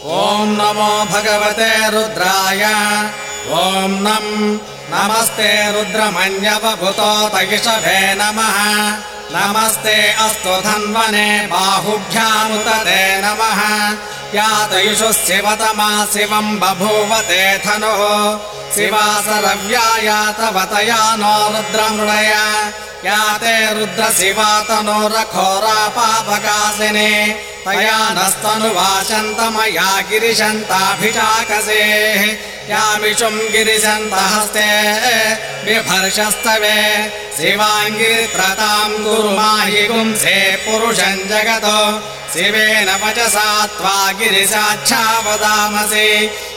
ॐ नमो भगवते रुद्राय। ॐ नम् नमस्ते रुद्रमन्यवभूतो तयिषभे नमः। नमस्ते अस्तु धन्वने बाहुभ्यामुतते नमः यातयिषु शिवतमा शिवम् बभूवते धनुः। शिवासरव्यायातवतया नो रुद्रमृडय या ते रुद्रशिवातनोरघोरापापकासिने तया नस्तनुवाचन्तमया गिरिशन्ताभिषाकसेः यामिषुम् गिरिशन्तहस्ते बिभर्षस्तवे शिवाङ्गिरित्रताम् गुरुमाहि गुंसे पुरुषम् जगतो। शिवेन वचसा त्वा गिरिशाच्छा वदामसि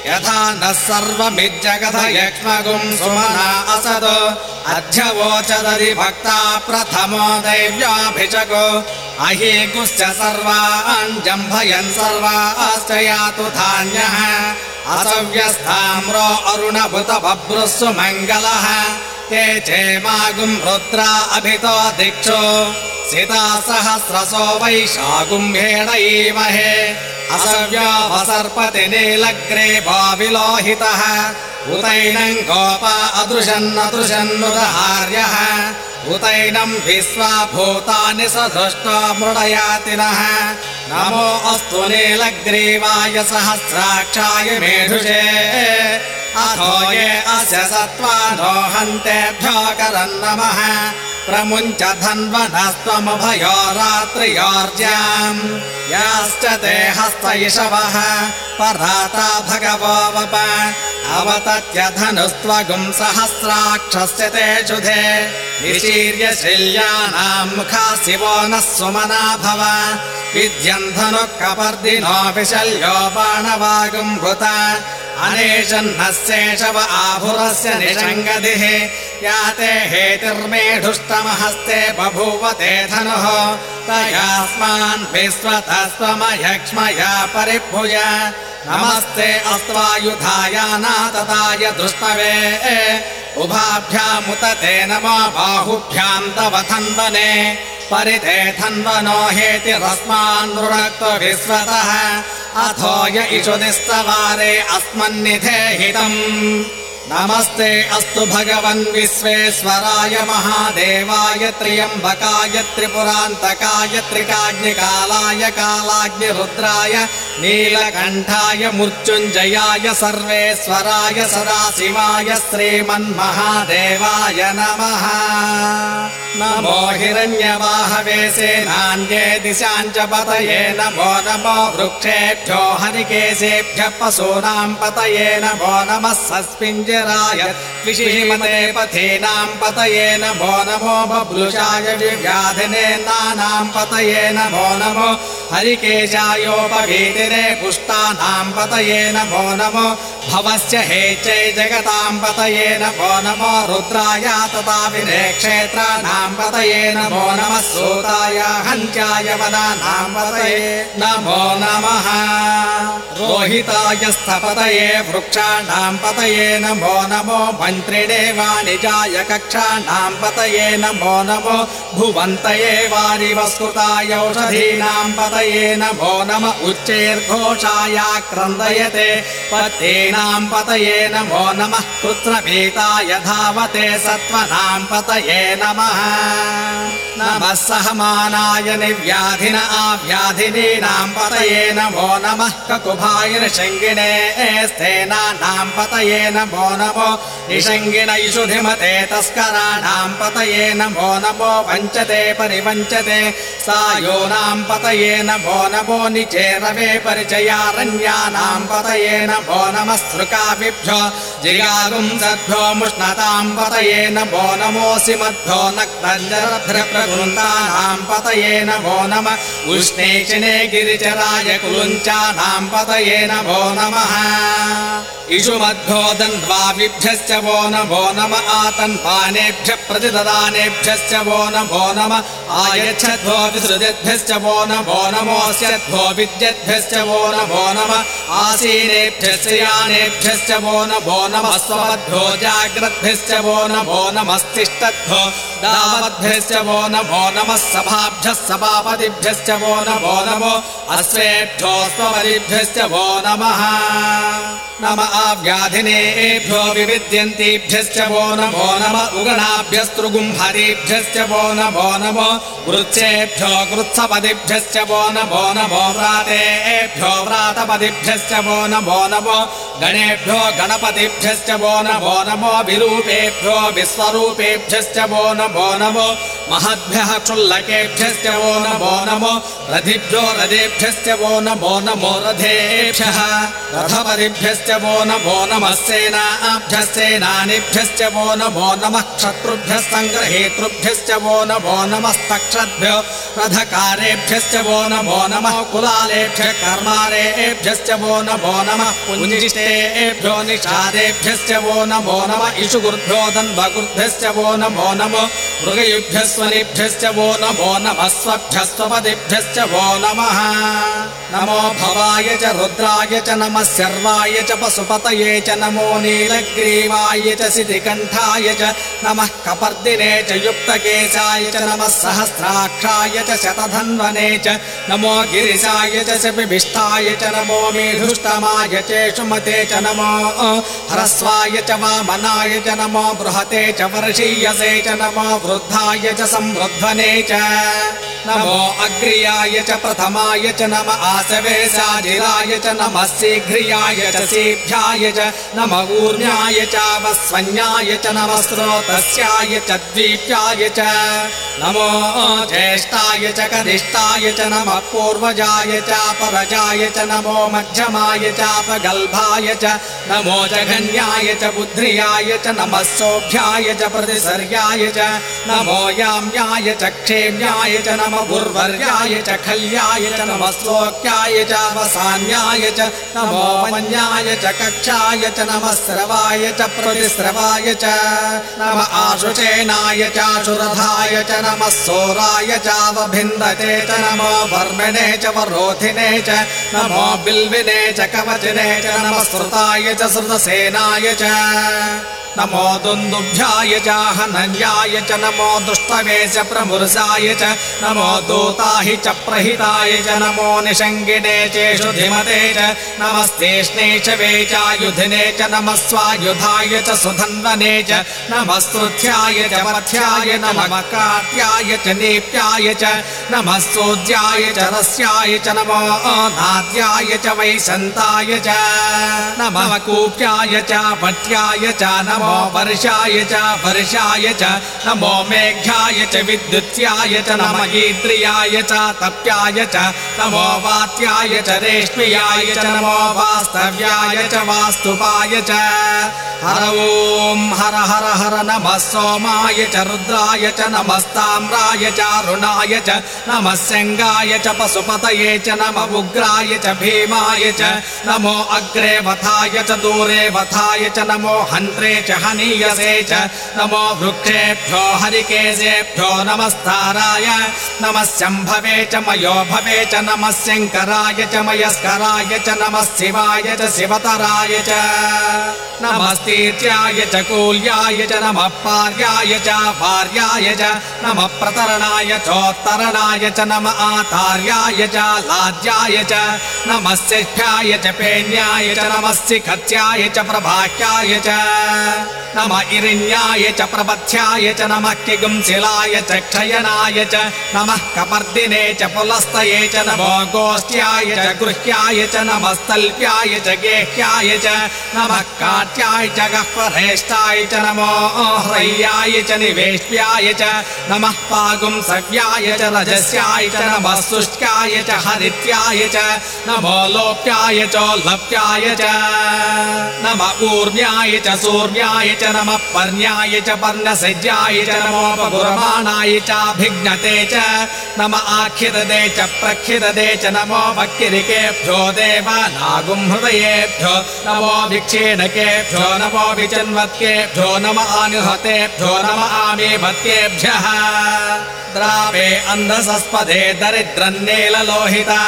यथा नः सर्वमिज्जगत यक्ष्मगुम् सुमना असद अध्यवोचदधि भक्ता प्रथमो दैव्याभिषको अहीगुश्च सर्वान् जम्भयन् सर्वाश्च यातु धान्यः असव्यस्थाम्रो अरुणभुत बभ्रुः मङ्गलः। ते चेमागुम् रुद्रा अभितो दिक्षु। सिता सहस्रसो वैशागुम्भेण ईमहे। असव्यावसर्पति नीलग्रे भाविलोहितः। उतैनम् गोपा अदृशन्नदृशन्नुदहार्यः उतैनम् विश्वा भूतानि स दृष्टा मृडयातिनः नमो अस्तु नीलग्रीवाय सहस्राक्षाय मेधुषे। अथो अस्य सत्त्वा दोहन्तेभ्यो करन् नमः प्रमुञ्च धन्वनस्त्वमभयो रात्रियोर्ज्याम् याश्च ते हस्तयिषवः पराता भगवो वप। अवतत्य धनुस्त्वगुम् सहस्राक्षस्य ते शुधे निशीर्य शिल्यानाम् मुखा शिवो नः सुमना भव। विद्यम् धनुः कपर्दिनो विशल्यो बाणवागुम् भृत अनेशन्नः शेषव आभुरस्य निषङ्गदिः याते हेतिर्मेढुष्टमहस्ते बभूवते धनुः। तयास्मान् विश्वतस्त्वमयक्ष्मया परिभुज। नमस्ते अस्त्वायुधायानातताय दुष्टवे। उभाभ्यामुतते नमो बाहुभ्याम् तव धन्वने। परिते धन्वनो हेतिरस्मान् नृणक्त्व विश्वतः। अथो य इषु निस्तवारे अस्मन्निधे हितम् नमस्ते अस्तु भगवन् विश्वेश्वराय महादेवाय त्र्यम्बकाय त्रिपुरान्तकाय त्रिकाग्निकालाय कालाग्निरुद्राय नीलकण्ठाय मृत्युञ्जयाय सर्वेश्वराय सदाशिवाय श्रीमन्महादेवाय नमः। नमो हिरण्यवाहवे सेनान्ये दिशाम् च पतये नमो नमो वृक्षेभ्यो हरिकेशेभ्यः पशूनाम् पतये नमो नमः सस्मिञ्जराय द्विषीमते पथीनाम् पतये नमो नमो बभ्रुषाय विव्याधिने नानाम् पतये नमो हरिकेशायोपभीतिरे पुष्टानाम् पतये नमो नमो भवस्य हेचै जगताम् पतये नमो नमो रुद्राय तथा विने क्षेत्राणाम् पतये नमो नमः सूताय हन्त्याय वनानाम् पतये नमो नमः रोहिताय स्थपतये वृक्षाणाम् पतये नमो नमो मन्त्रिणे वाणिजाय कक्षाणाम् पतये नमो नमो भुवन्तये वारिवस्कृताय औषधीनाम् पतये नमो नम उच्चैर्घोषाय क्रन्दयते पतेनाम् पतये नमो नमः पुत्रभीताय धावते सत्त्वनाम् पतये नमः नमः सहमानाय निव्याधिन आव्याधिनीनाम् पतये नमो नमः ककुभाय निषङ्गिणे स्थेनानाम् पतये नमो नमो निषङ्गिण इषुधिमते तस्कराणाम् पतये नमो नमो वञ्चते परिवञ्चते सायोनाम् पतये नमो नमो निचेरवे परिचयारण्यानाम् पतये नमो नमः सृकाभिभ्यो जिगागुंसद्भ्यो मुष्णताम् पतये नमो नमोऽसि मद्भ्यो नक्तञ्जरभ्रप्रगृन्तानाम् पतये नमो नम। उष्णेशिने गिरिचराय कुलुञ्चानाम् पतये नमो नमः। इषुमद्भ्यो दन्द्वाविभ्यश्च वो नमो नम। आतन्पानेभ्यः प्रतिददानेभ्यश्च वो नमो नम। आयच्छद्भो विसृजद्भ्यश्च वो नम नमोऽस्यद्भो विद्यद्भ्यश्च वो नमो नम। आसीनेभ्यश्च यानेभ्यश्च वो नमो नमः स्वमद्भ्यो जाग्रद्भ्यश्च वो नमो नमस्तिष्ठद्भ्यो दावद्भ्यश्च वो नमो नमः सभाभ्यः सभापतिभ्यश्च वो नमो नमो अश्वेभ्यो स्वपदिभ्यश्च वो नमः। नम आव्याधिनेभ्यो विविद्यन्तीभ्यश्च वो नमो नम उगणाभ्यस्तृगुम्भरेभ्यश्च वो नमो नमो वृक्षेभ्यो कृत्सपदिभ्यश्च वो नमो नमो व्रातेभ्यो व्रातपदिभ्यश्च वो नमो नमो गणेभ्यो गणपतिभ्यश्च वो नमो नमो विरूपेभ्यो विश्वरूपेभ्यश्च वो नमो नमो महद्भ्यः क्षुल्लकेभ्यश्च वो नमो नमो रथिभ्यो रथेभ्यश्च वो नमो नमो रथेभ्यः रथपदिभ्यश्च वो नमो नमः सेनाभ्यः सेनानिभ्यश्च वो नमो नमः क्षत्रुभ्यः सङ्ग्रहेतृभ्यश्च वो नमो नमस्तक्षद्भ्यो रथकारेभ्यश्च वो नमो नमः कुलालेभ्यः कर्मारेभ्यश्च वो नमो नमः पुञ्जिष्टेभ्यो निषादेभ्यश्च वो नमो नमः इषुगुर्भ्यो दन्वगुर्भ्यश्च वो नमो नमो मृगयुभ्यः स्वनिभ्यश्च वो नमो नमः स्वभ्यः स्वपदिभ्यश्च वो नमः। नमो भवाय च रुद्राय च नमः सर्वाय च पशुपतये च नमो नीलग्रीवाय च सिधिकण्ठाय च नमः कपर्दिने च युक्तकेशाय च नमः सहस्राक्षाय च शतधन्वने च नमो गिरिशाय च शपिभिष्टाय च नमो मेधुष्टमाय चेषुमते च नमो ह्रस्वाय च वामनाय च नमो बृहते च वर्षीयसे च नमो वृद्धाय च संवृध्वने च। नमो अग्र्याय च प्रथमाय च नम आसवेशाजिराय च नमः शीघ्रियाय च सीभ्याय च नम ऊर्ण्याय चावस्वन्याय च नमः स्रोतस्याय च द्वीप्याय च। नमो ज्येष्ठाय च कनिष्ठाय च नमः पूर्वजाय चापरजाय च नमो मध्यमाय चापगल्भाय च। नमो जघन्याय च बुद्ध्रियाय च नमः सोऽभ्याय च प्रतिसर्याय च नमो याम्याय च क्षेम्याय च नम गुर्वर्याय च खल्याय च नमः श्लोक्याय चावसान्याय च नमो मन्याय च कक्षाय च नमः स्रवाय च प्रतिस्रवाय च नम आशुचेनाय चाशुरथाय च नमः सोराय चावभिन्दते च नमो वर्मिणे च वरोधिने च नमो बिल्विने च कवचिने च नमः श्रुताय च श्रुतसेनाय च नमो दुन्दुभ्याय च हनन्याय च नमो दुष्टवे च प्रमुर्साय च नमो दूताहि च प्रहिताय च नमो निषङ्गिने धिमते च नमस्तेष्णे च वेचायुधिने च नमः स्वायुधाय च सुधन्वने च नमः स्तुत्याय च मथ्याय नमः काट्याय च नेप्याय च नमः सोद्याय च रस्याय च नमो नाद्याय च वैसन्ताय च नमः कूप्याय च भट्याय च नमो वर्षाय च वर्षाय च, नमो मेघ्याय च विद्युत्याय च, नम गीत्रियाय च, तप्याय च, नमो वात्याय च, रेष्म्याय च, नमो वास्तव्याय च, वास्तुपाय च। हर ॐ हर हर हर नमः सोमाय च, रुद्राय च, नमस्ताम्राय चारुणाय च, नमः शङ्गाय च, पशुपतये च, नम उग्राय च, भीमाय च, नमो अग्रे वथाय च दूरे वथाय च, नमो हन्त्रे च हनीयसे च। नमो वृक्षेभ्यो हरिकेशेभ्यो नमस्ताराय। नमः शम्भवे च मयो भवे च नमः शङ्कराय च मयस्कराय च नमः शिवाय च शिवतराय च। नमस्तीर्त्याय च कूल्याय च नमः पार्याय च भार्याय च नमः प्रतरणाय चोत्तरणाय च नम आतार्याय च लाज्याय च नमः शिष्याय च पेन्याय च नमः शिखत्याय च प्रभाख्याय च नम इरिण्याय च प्रपथ्याय च नमः किगुंशिलाय च क्षयनाय च नमः कपर्दिने च पुलस्तये च नमो गोष्ठ्याय च गृह्याय च नमस्तल्प्याय च गेह्याय च नमः काट्याय च गह्वरेष्ठाय च नमो ह्रय्याय च निवेश्याय च नमः पागुं सव्याय च रजस्याय च नमः सुष्ट्याय च हरित्याय च नमो लोप्याय च लप्याय च नम ऊर्व्याय च सूर्याय च नमः पर्ण्याय च पर्णसज्याय च नमोपगुरमाणाय चाभिघ्नते च नम आख्यदे च प्रख्यदे च नमो भक्तिरिकेभ्यो देवानागुम् हृदयेभ्यो नमो भिक्षेणकेभ्यो नमो विचन्वत्केभ्यो नम आनिहतेभ्यो नम आमीभत्येभ्यः द्रावे अन्धसस्पदे दरिद्रन्नीललोहिता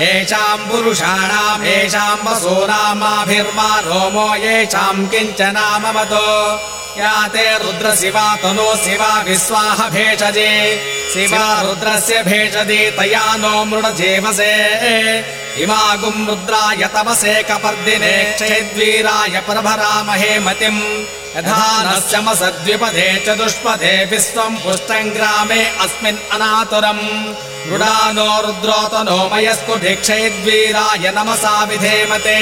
येषाम् पुरुषाणाम् येषाम् वसूनामाभिर्मा रोमो येषाम् किञ्चनामवतो या ते रुद्र शिवा तनो शिवा विश्वाह भेषजे। शिवा रुद्रस्य भेषजे तया नो मृडजेवसे इमागुम् रुद्राय तमसे कपर्दिने। क्षेद्वीराय प्रभरामहे मतिम् यथा नश्यमसद्विपदे चतुष्पदे विश्वम् पुष्टम् ग्रामे अस्मिन् अनातुरम् मृडानो रुद्रोतनो मयस्कुभिक्षयद्वीराय नमसा विधेमते।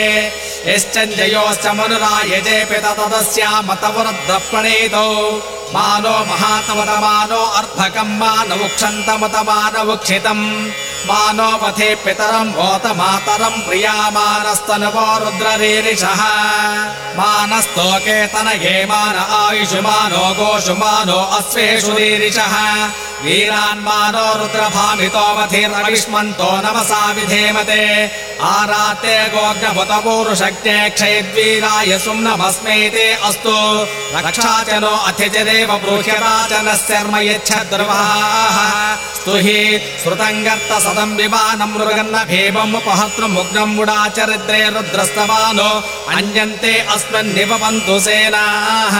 यश्चञ्जयोश्च मनुराय जेपित तदस्यामतवरुद्रप्रणीतौ मानो महातमतमानो अर्धकम् मानवुक्षन्तमतमानवुक्षितम् मानो पथे पितरम् भोत मातरम् प्रियामानस्तनवो रुद्ररीरिषः मानस्तोकेतनये मान आयुषुमानो गोषुमानो अश्वेषु रीरिषः वीरान्मानो रुद्रभामितोऽवधिरविष्मन्तो नमसा विधेमते। आराते गोग्नभुतपूरुशक्ते क्षयद्वीराय सुम्नमस्मेते अस्तु। रक्षा च नो अथिजदेव ब्रूह्यता च नः शर्म यच्छद्रुवाः स्तुहि श्रुतम् गर्त सदम् विमानम् मृगन्न भेवम् उपहतृमुग्नम् मुडाचरिद्रे रुद्रस्तवानो अन्यन्ते अस्मिन्निपन्तु सेनाः।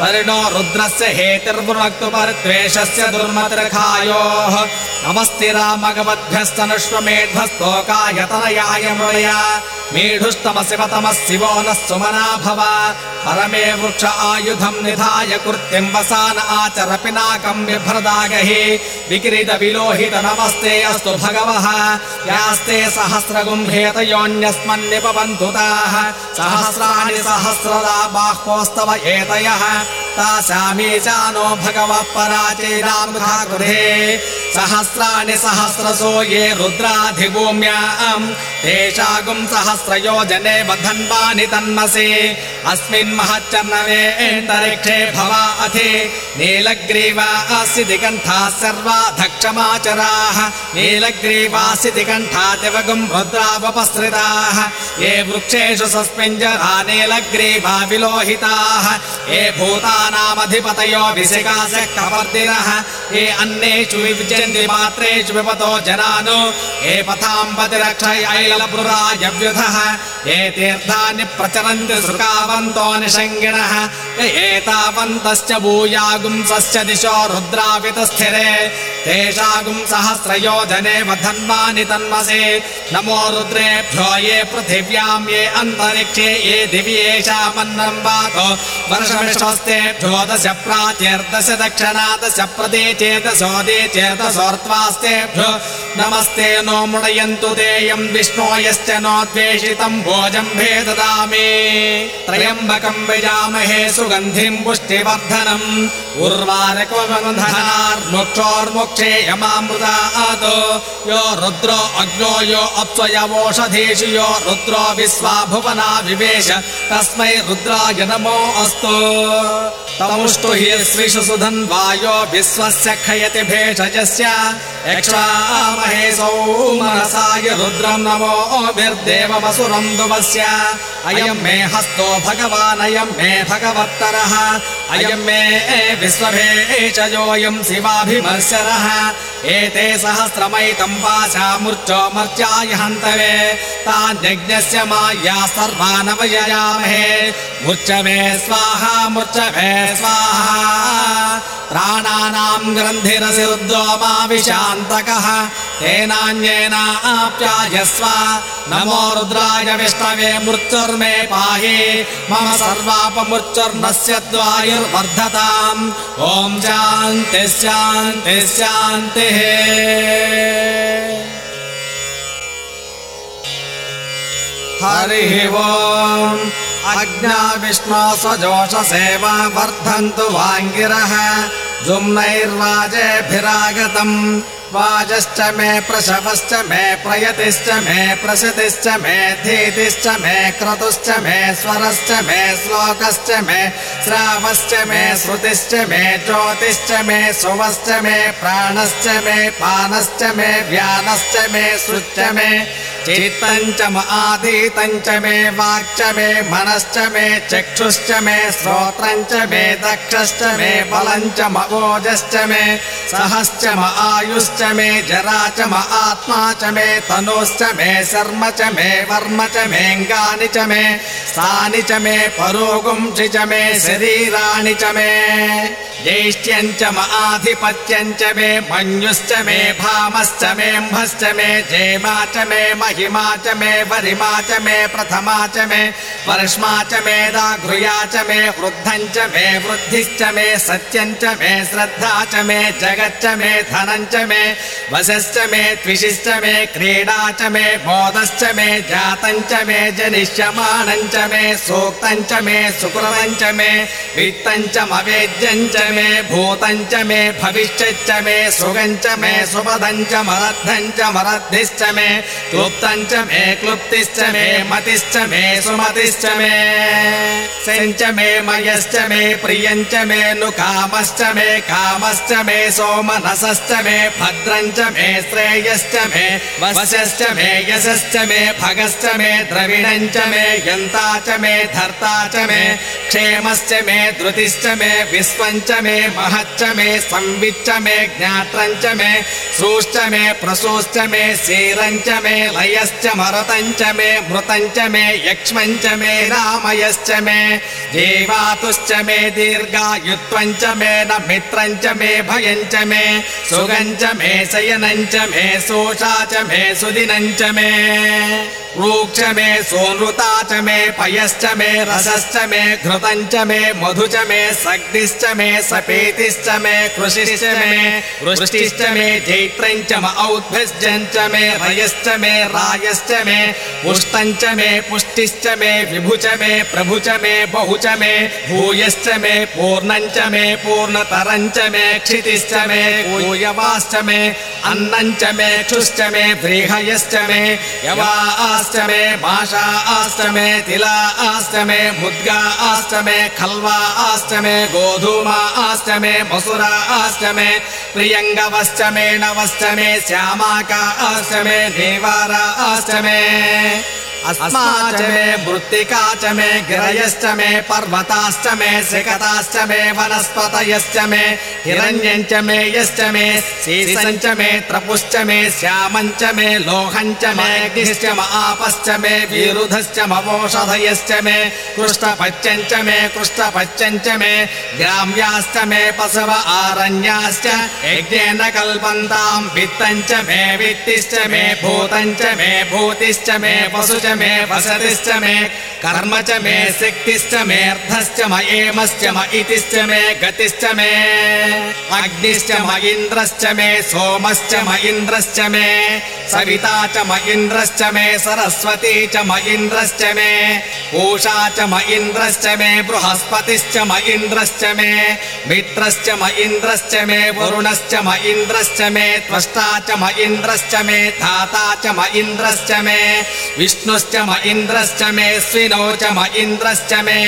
परिणो रुद्रस्य हेतिर्वृक्तु परित्वेषस्य दुर्मतिर्खायोः नमस्तिरामगवद्भ्यस्तनुष्वमेध्वस्तोकायतनयाय मृळया मेढुस्तम शिवतमः शिवो नः सुमना भव परमे वृक्ष आयुधम् निधाय कृत्यम् वसान आचर पिनाकम् बिभ्रदागहि विक्रीत विलोहित नमस्ते अस्तु भगवः। यास्ते सहस्रगुम्भेतयोऽन्यस्मन्निपवन्तु ताः सहस्राणि सहस्रदा बाह्वोस्तव एतयः तासामी जानो भगवः पराचेरामुखा गृहे सहस्राणि सहस्रसो ये रुद्राधिभूम्याम्। तेषागुम् सहस्रयोजने बधन्वानि तन्मसि। अस्मिन् महच्चर्णवेन्तरिक्षे भवा अथि नीलग्रीवासि दिगण्ठाः सर्वा धक्षमाचराः नीलग्रीवासि दिगण्ठा दिवगुम् रुद्रावपसृताः। ये वृक्षेषु सस्मिञ्जरा नीलग्रीवा विलोहिताः। ये भूतानामधिपतयो विशिकाश कवर्दिनः। ये अन्येषु विभजन्ति पात्रेषु विपतो जनानो। ये पथाम्बतिरक्षय ऐलपुरायव्युधः ये तीर्थानि प्रचरन्ति सुकावन्तो निषङ्गिणः एतावन्तश्च भूयागुंसश्च दिशो रुद्रावितस्थिरे। तेषागुम् सहस्रयोजने वधन्वानि तन्मसे नमो रुद्रेभ्यो ये पृथिव्याम् ये अन्तरिक्षे ये दिवि येषामन्नम् वातो। वर्षमिष्टस्तेभ्यो दश प्राचेर्दश दक्षिणा दश प्रदेचे दशोदे चेतसोर्त्वास्तेभ्यो नमस्ते नो मृडयन्तु तेयम् विष्णो यश्च नो द्वेषितम् भोजम् भेददामि। त्र्यम्बकम् विजामहे सुगन्धिम् पुष्टिवर्धनम्। यमामृतात्। यो रुद्रो अग्नो यो अप्स्वयवोषधीषु यो रुद्रो विश्वा भुवना विवेश। तस्मै रुद्राय नमो अस्तु। तमुष्टु हि श्रीषु सुधन् वायो विश्वस्य खयति भेषजस्य। यक्षामहे सौमनसाय रुद्रम् नमो विर्देवमसुरम् अयम् मे हस्तो भगवान् अयम् मे भगवत्तरः। अयम् मे विश्वभेषजोऽयम् शिवाभिमर्शरः। एते सहस्रमैतम् पाशामूर्चो मर्चाय हन्तवे तान्यज्ञस्य माया सर्वानवययामहे। मूर्चवे स्वाहा मूर्चवे स्वाहा। प्राणानाम् ग्रन्थिरसि रुद्रो मा विशान्तकः तेनान्येनाप्यायस्व नमो रुद्राय विष्णवे मृत्युर्मे पाहि। मम सर्वापमृत्युर्नस्य द्वायुर्वर्धताम्। ॐ शान्तिः शान्तिः हरिः ओम्। अज्ञा विष्णो स्वजोषसेवा वर्धन्तु वाङ्गिरः। जुम्नैर्वाजेभिरागतम्। वाजश्च मे प्रशवश्च मे प्रयतिश्च मे प्रसतिश्च मे धीतिश्च मे क्रतुश्च मे स्वरश्च मे श्लोकश्च मे श्रावश्च मे श्रुतिश्च मे ज्योतिश्च मे सुवश्च मे प्राणश्च मे पानश्च मे व्यानश्च मे श्रुश्च मे चित्तञ्च म आधीतञ्च मे वाक्च मे मनश्च मे चक्षुश्च मे श्रोत्रञ्च मे दक्षश्च मे बलञ्च म ओजश्च मे सहश्च म आयुश्च मे जरा च म आत्मा च मे तनुश्च मे शर्म च मे वर्म च मेऽङ्गानि च मे स्थानि च मे परोगुंसि च मे शरीराणि च मे ज्येष्ठ्यञ्च म आधिपत्यञ्च मे मन्युश्च मे भामश्च मेऽम्भश्च मे जेमा च मे महिमा च मे वरिमा च मे प्रथमा च मे वर्ष्मा च मे दाघृया च मे वृद्धञ्च मे वृद्धिश्च मे सत्यञ्च मे श्रद्धा च मे जगच्च मे धनञ्च मे वशश्च मे त्विषिश्च मे क्रीडा च मे बोधश्च मे जातञ्च मे जनिष्यमाणञ्च मे सूक्तञ्च मे सुकृतञ्च मे वित्तञ्च मवेद्यञ्च मे भूतञ्च मे भविष्यच्च मे सुगञ्च मे सुपदञ्च मरद्धञ्च मरद्धिश्च मे क्लुप्तञ्च मे क्लुप्तिश्च मे मतिश्च मे सुमतिश्च मे सञ्च मे मयश्च मे प्रियञ्च मे नुकामश्च मे कामश्च मे सोमनसश्च मे भद्रञ्च मे श्रेयश्च मे वशश्च मे यशश्च मे भगश्च मे द्रविणञ्च मे यन्ता च मे धर्ता च मे क्षेमश्च मे धृतिश्च मे विश्वञ्च मे महच्च मे संविच्च मे ज्ञात्रञ्च मे श्रूश्च मे प्रसूश्च मे शीरञ्च मे लयश्च मरतञ्च मे मृतञ्च मे यक्ष्मञ्च मे रामयश्च मे जीवातुश्च मे दीर्घायुत्वञ्च मे न मित्रञ्च मे भयञ्च मे सुगञ्च मे शयनञ्च मे सोषा च मे सुदिनञ्च मे रूक्ष मे सोनृता च मे पयश्च मे रसश्च मे घृतञ्च मे मधु च मे सग्निश्च मे सपेतिश्च मे कृषिश्च मे वृष्टिश्च मे जैत्रञ्च म औद्भिश्च मे रयश्च मे रायश्च मे पुष्टञ्च मे पुष्टिश्च मे विभु च मे प्रभु च मे बहु च मे भूयश्च मे पूर्णञ्च मे पूर्णतरञ्च मे क्षितिश्च मे भूयवाश्च मे अन्नञ्च मे क्षुश्च मे व्रीहयश्च मे यवा आश्च मे माषा आश्च मे तिला आश्च मे मुद्गा आश्च मे खल्वा आश्च मे गोधूमा आश्च मे मसुरा आश्च मे प्रियङ्गवश्च मे नवश्च मे श्यामाका आश्च मे देवारा आश्च मे अस्मा च मे मृत्तिका च मे गिरयश्च मे पर्वताश्च मे सिकताश्च मे वनस्पतयश्च मे हिरण्यञ्च मे यश्च मे शीसञ्च मे त्रपुश्च मे श्यामञ्च मे लोहञ्च मे अग्निश्च म विरुधश्च मवोषधयश्च मे कृष्णपच्यञ्च मे कृष्णपच्यञ्च मे ग्राम्याश्च मे पशव आरण्याश्च यज्ञेन कल्पन्ताम् वित्तञ्च मे वित्तिश्च मे भूतञ्च मे भूतिश्च मे पशु मे वसतिश्च मे कर्म च मे शक्तिश्च मे अर्थश्च म इतिश्च मे गतिश्च मे अग्निश्च म इन्द्रश्च मे सोमश्च म इन्द्रश्च मे सविता च म इन्द्रश्च मे सरस्वती च म इन्द्रश्च मे पूषा च म इन्द्रश्च मे बृहस्पतिश्च म इन्द्रश्च मे मित्रश्च म इन्द्रश्च मे वरुणश्च म इन्द्रश्च मे त्वष्टा च म इन्द्रश्च मे धाता च म इन्द्रश्च मे विष्णुश्च म इन्द्रश्च मे स्विनौ च म इन्द्रश्च मे।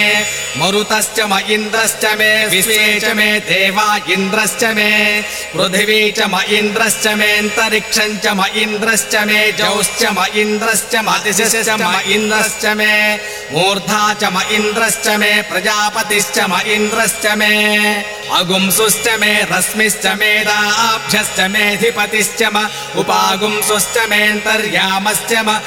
मरुतश्च म इन्द्रश्च मे विश्वे च मे देवा इन्द्रश्च मे। पृथिवी च म इन्द्रश्च मेऽन्तरिक्षम् च म इन्द्रश्च मे जौश्च म इन्द्रश्च म दिशश्च म इन्द्रश्च मे। मूर्धा च म इन्द्रश्च मे प्रजापतिश्च म इन्द्रश्च मे। अगुंसुश्च मे रश्मिश्च मेदाभ्यश्च मेऽधिपतिश्च म। उपागुंसुश्च मेऽन्तर्यामश्च म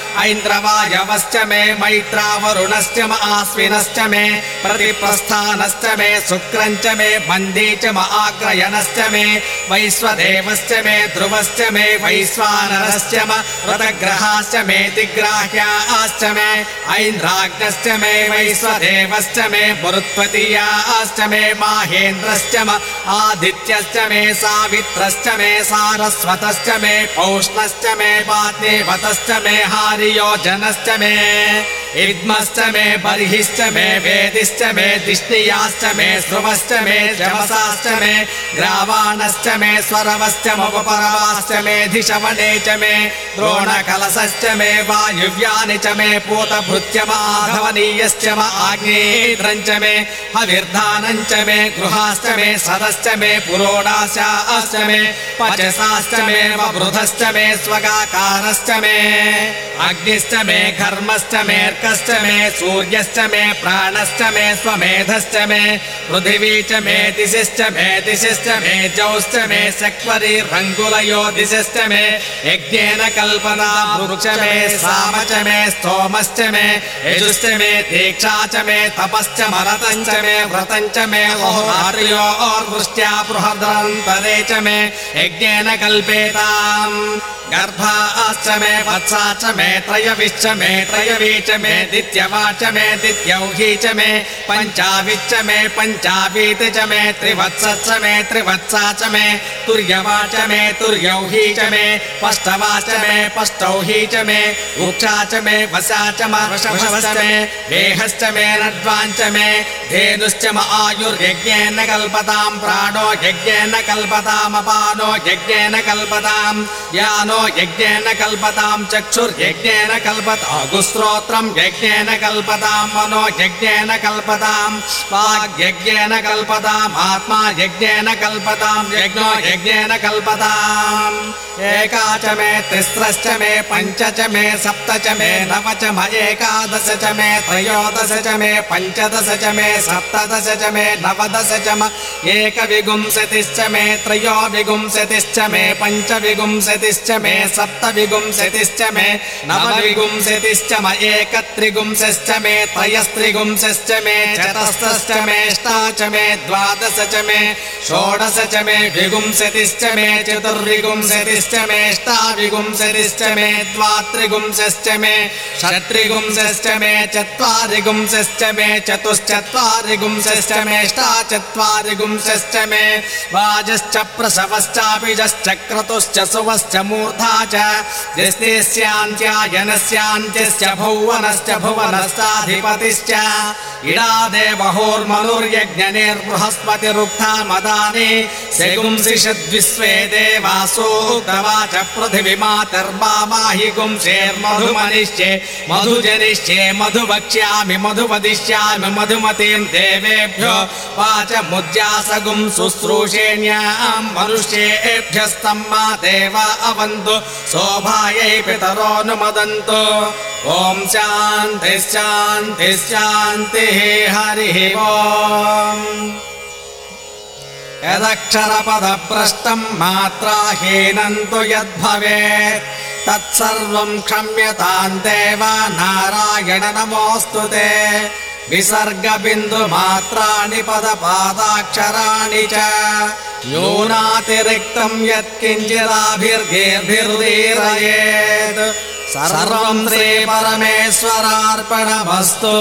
ऐन्द्रवायवश्च मे मैत्रावरुणश्च म आश्विनश्च मे प्रतिप्रस्थानश्च मे शुक्रञ्च मे मन्दी च म आग्रयणश्च मे वैश्वदेवश्च मे ध्रुवश्च मे वैश्वानरश्च म व्रतग्रहाश्च मे दिग्राह्याश्च मे ऐन्द्राग्नश्च मे वैश्वदेवश्च मे मरुत्वतीयाश्च मे माहेन्द्रश्च म आदित्यश्च मे सावित्रश्च मे सारस्वतश्च मे पौष्णश्च मे वाग्देवतश्च मे हारियोजनश्च मे इद्मश्च मे बर्हिश्च मे वेदिश्च मे दिष्टियाश्च मे स्रुवश्च मे जवसाश्च मे ग्रावाणश्च मे स्वरवश्च मुपरवाश्च मे धिशवने च मे द्रोणकलशश्च मे वायुव्यानि च मे पूतभृत्यमाधवनीयश्च म आग्नेयेन्द्रम् च मे हविर्धानम् च मे गृहाश्च मे सदश्च मे पुरोडाशाश्च मे पचसाश्च मे वृधश्च मे स्वगाकारश्च मे अग्निश्च मे घर्मश्च मेऽर्कश्च मे सूर्यश्च मे प्राणश्च मे स्वमेधश्च मे पृथिवी च मे दिशिश्च मे दिशिश्च मे जौश्च मे सक्वरी रङ्गुलयो दिशश्च मे यज्ञेन कल्पना वृक्ष मे साम च मे स्तोमश्च मे यजुश्च मे दीक्षा च मे तपश्च मरतञ्च मे व्रतञ्च मे ओर्वृष्ट्या बृहदन्तरे च मे यज्ञेन कल्पेताम् गर्भाश्च मे वत्सा च मे त्रयविश्च मे त्रयवी च मे दित्यवाच मे दित्यौही च मे पञ्चाविच्च मे पञ्चावीति च मे त्रिवत्सश्च मे त्रिवत्सा च मे तुर्यवाच मे तुर्यौही च मे पष्टवाच मे पष्टौही च मे उक्षा च मे वसा च मशवश्च मे देहश्च मे नड्वाञ्च मे धेनुश्च म आयुर्यज्ञेन कल्पताम् प्राणो यज्ञेन कल्पतामपानो यज्ञेन कल्पताम् यानो यज्ञेन कल्पताम् चक्षुर्यज्ञेन कल्पता गुस्त्रोत्रम् यज्ञेन कल्पताम् मनो यज्ञेन कल्पताम्। वाग्यज्ञेन कल्पताम् आत्मा यज्ञेन कल्पताम् यज्ञो यज्ञेन कल्पताम्। एका च मे तिस्रश्च मे पञ्च च मे सप्त च मे नव च म एकादश च मे त्रयोदश च मे पञ्चदश च मे सप्तदश च मे नवदश च म एकविगुंसतिश्च मे त्रयो विगुंसतिश्च मे पञ्चविगुंसतिश्च मे सप्तविगुंसतिश्च मे नवविगुंसतिश्च म एकत्रिगुंसश्च मे त्रयस्त्रिगुंसश्च मे चतस्रश्च मेष्टा च मे द्वादश च मे षोडश च मे विगुंसतिश्च मे चतुर्विगुंसतिश्च मेष्टाविगुंसतिश्च मे द्वात्रिगुंसश्च मे षट्रिगुंसश्च मे चत्वारिगुंसश्च मे चतुश्चत्वारिगुंसश्च मेष्टा चत्वारिगुंसश्च मे वाजश्च प्रसवश्चाभिजश्च क्रतुश्च सुवश्च मूर्धा च यस्तेस्यान्त्यायनस्यान्त्यश्च भुवनश्च भुवनश्चाधिपतिश्च इडादेवहोर्मनुर्यज्ञनिर्बृहस्पतिरुक्था मदानि। देवासो उक्तवाच पृथिवी मातर्माहि गुंसेर्मधुमनिश्चे। मधुजनिश्चे मधुवक्ष्यामि मधुवदिष्यामि मधुमतीम् देवेभ्यो। वाचमुद्यासगुं शुश्रूषेण्याम् मनुष्येभ्यस्तम् मा देव अवन्तु। शोभायै पितरोऽनुमदन्तु ॐ शान्तिः हरिः ओम्। यदक्षरपदभ्रष्टम् मात्राहीनम् तु यद्भवेत् तत्सर्वम् क्षम्यताम् देव नारायण नमोऽस्तु ते। विसर्गबिन्दुमात्राणि पदपादाक्षराणि च। न्यूनातिरिक्तम् यत्किञ्चिदाभिर्गेर्भिरुदीरयेत् सर्वम् श्रीपरमेश्वरार्पणमस्तु